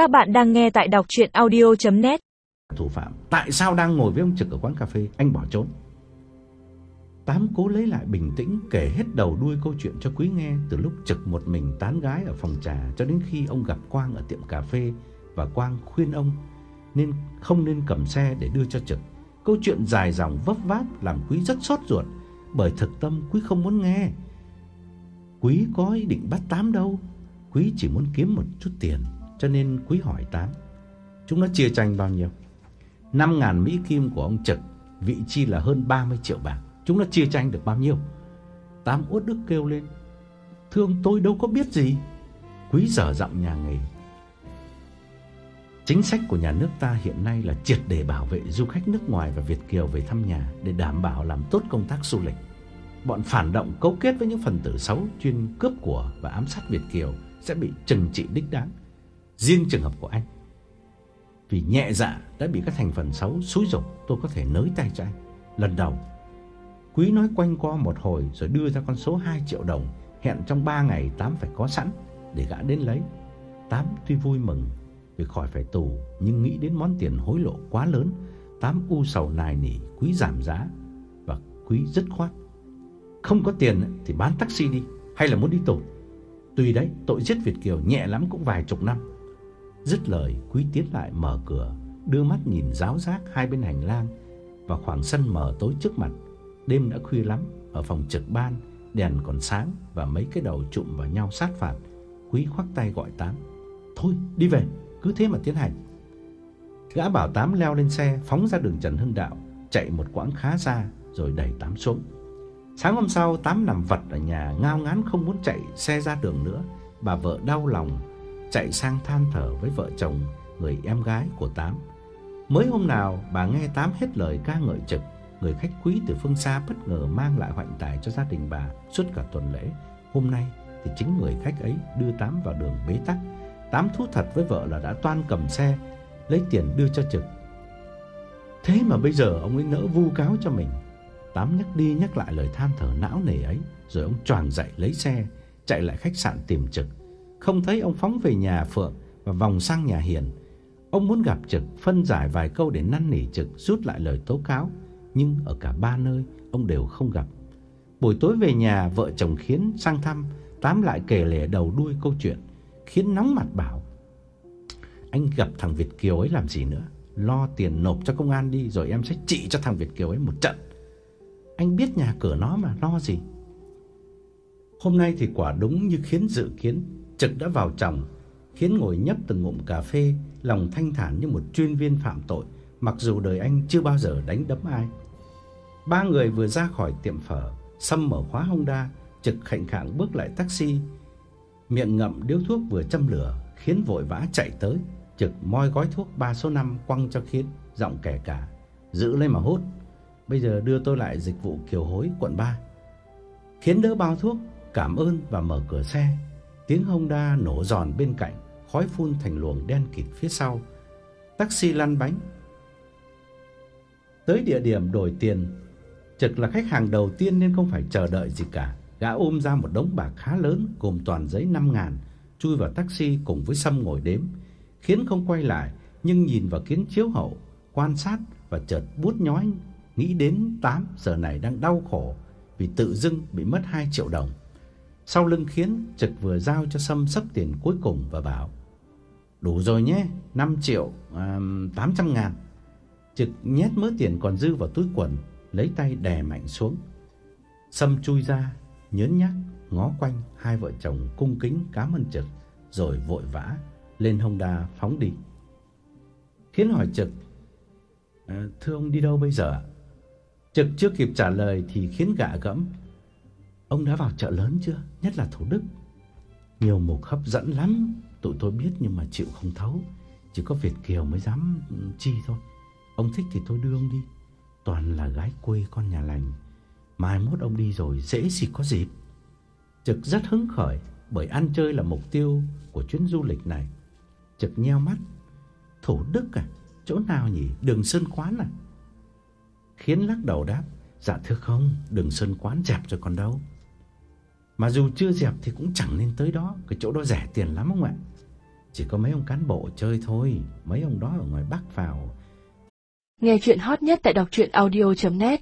Các bạn đang nghe tại đọc audio net Thủ phạm tại sao đang ngồi với ông Trực ở quán cà phê, anh bỏ trốn. Tám cố lấy lại bình tĩnh kể hết đầu đuôi câu chuyện cho Quý nghe từ lúc Trực một mình tán gái ở phòng trà cho đến khi ông gặp Quang ở tiệm cà phê và Quang khuyên ông nên không nên cầm xe để đưa cho Trực. Câu chuyện dài dòng vấp váp làm Quý rất sốt ruột, bởi thực tâm Quý không muốn nghe. Quý có ý định bắt Tám đâu, Quý chỉ muốn kiếm một chút tiền, cho nên Quý hỏi Tám. Chúng nó chia tranh bao nhiêu? 5.000 Mỹ Kim của ông Trực, vị chi là hơn 30 triệu bạc. Chúng nó chia tranh được bao nhiêu? Tám uất đức kêu lên. Thương tôi đâu có biết gì. Quý dở giọng nhà nghề. Chính sách của nhà nước ta hiện nay là triệt để bảo vệ du khách nước ngoài và Việt Kiều về thăm nhà để đảm bảo làm tốt công tác du lịch. Bọn phản động cấu kết với những phần tử xấu chuyên cướp của và ám sát Việt Kiều sẽ bị trừng trị đích đáng. Riêng trường hợp của anh, vì nhẹ dạ đã bị các thành phần xấu xúi dục, tôi có thể nới tay cho anh. Lần đầu, Quý nói quanh co một hồi rồi đưa ra con số 2 triệu đồng, hẹn trong 3 ngày Tám phải có sẵn để gã đến lấy. Tám tuy vui mừng vì khỏi phải tù, nhưng nghĩ đến món tiền hối lộ quá lớn, Tám u sầu nài nỉ Quý giảm giá và Quý dứt khoát. Không có tiền thì bán taxi đi, hay là muốn đi tù. Tùy đấy, tội giết Việt kiều nhẹ lắm cũng vài chục năm. Dứt lời, Quý tiến lại mở cửa, đưa mắt nhìn giáo giác hai bên hành lang và khoảng sân mờ tối trước mặt. Đêm đã khuya lắm, ở phòng trực ban, đèn còn sáng và mấy cái đầu chụm vào nhau sát phạt. Quý khoác tay gọi Tám. Thôi, đi về, cứ thế mà tiến hành. Gã bảo Tám leo lên xe, phóng ra đường Trần Hưng Đạo, chạy một quãng khá xa rồi đẩy Tám xuống. Sáng hôm sau, Tám nằm vật ở nhà, ngao ngán không muốn chạy xe ra đường nữa. Bà vợ đau lòng, chạy sang than thở với vợ chồng, người em gái của Tám. Mới hôm nào, bà nghe Tám hết lời ca ngợi trực, người khách quý từ phương xa bất ngờ mang lại hoạnh tài cho gia đình bà suốt cả tuần lễ. Hôm nay thì chính người khách ấy đưa Tám vào đường bế tắc. Tám thú thật với vợ là đã toan cầm xe, lấy tiền đưa cho trực. Thế mà bây giờ ông ấy nỡ vu cáo cho mình. Tám nhắc đi nhắc lại lời than thở não nề ấy, rồi ông choàng dậy lấy xe, chạy lại khách sạn tìm trực. Không thấy ông phóng về nhà Phượng và vòng sang nhà Hiền. Ông muốn gặp Trực, phân giải vài câu để năn nỉ Trực rút lại lời tố cáo, nhưng ở cả ba nơi ông đều không gặp. Buổi tối về nhà, vợ chồng Khiến sang thăm, Tám lại kể lể đầu đuôi câu chuyện. Khiến nóng mặt bảo: "Anh gặp thằng Việt Kiều ấy làm gì nữa? Lo tiền nộp cho công an đi rồi em sẽ trị cho thằng Việt Kiều ấy một trận." Anh biết nhà cửa nó mà lo gì. Hôm nay thì quả đúng như khiến dự kiến, Trực đã vào chồng, khiến ngồi nhấp từng ngụm cà phê, lòng thanh thản như một chuyên viên phạm tội, mặc dù đời anh chưa bao giờ đánh đấm ai. Ba người vừa ra khỏi tiệm phở, Sâm mở khóa Honda, Trực khệnh khạng bước lại taxi, miệng ngậm điếu thuốc vừa châm lửa, khiến vội vã chạy tới, Trực moi gói thuốc ba số 5 quăng cho khiến, giọng kẻ cả, giữ lấy mà hút. Bây giờ đưa tôi lại dịch vụ Kiều Hối quận 3. Khiến đỡ bao thuốc, cảm ơn và mở cửa xe. Tiếng Honda nổ giòn bên cạnh, khói phun thành luồng đen kịt phía sau. Taxi lăn bánh. Tới địa điểm đổi tiền, Trực là khách hàng đầu tiên nên không phải chờ đợi gì cả. Gã ôm ra một đống bạc khá lớn gồm toàn giấy 5 ngàn, chui vào taxi cùng với Sâm ngồi đếm. Khiến không quay lại, nhưng nhìn vào kiến chiếu hậu, quan sát và chợt bút nhói nghĩ đến Tám giờ này đang đau khổ vì tự dưng bị mất 2 triệu đồng. Sau lưng khiến Trực vừa giao cho Sâm sấp tiền cuối cùng và bảo: "Đủ rồi nhé, 5 triệu à, 800 ngàn." Trực nhét mớ tiền còn dư vào túi quần, lấy tay đè mạnh xuống. Sâm chui ra, nhớn nhắc ngó quanh hai vợ chồng cung kính cảm ơn Trực, rồi vội vã lên Honda phóng đi. Khiến hỏi Trực: à, "Thưa ông đi đâu bây giờ?" Trực chưa kịp trả lời thì khiến gạ gẫm. Ông đã vào chợ lớn chưa, nhất là Thủ Đức? Nhiều mục hấp dẫn lắm, tụi tôi biết nhưng mà chịu không thấu, chỉ có Việt kiều mới dám ừ, chi thôi. Ông thích thì tôi đưa ông đi, toàn là gái quê con nhà lành. Mai mốt ông đi rồi dễ gì có dịp. Trực rất hứng khởi bởi ăn chơi là mục tiêu của chuyến du lịch này. Trực nheo mắt. Thủ Đức à? Chỗ nào nhỉ? Đường Sơn Quán à? Khiến lắc đầu đáp, dạ thưa không, đường Sơn Quán dẹp rồi còn đâu. Mà dù chưa dẹp thì cũng chẳng nên tới đó, cái chỗ đó rẻ tiền lắm ông ạ. Chỉ có mấy ông cán bộ chơi thôi, mấy ông đó ở ngoài Bắc vào. Nghe chuyện hot nhất tại đọc audio.net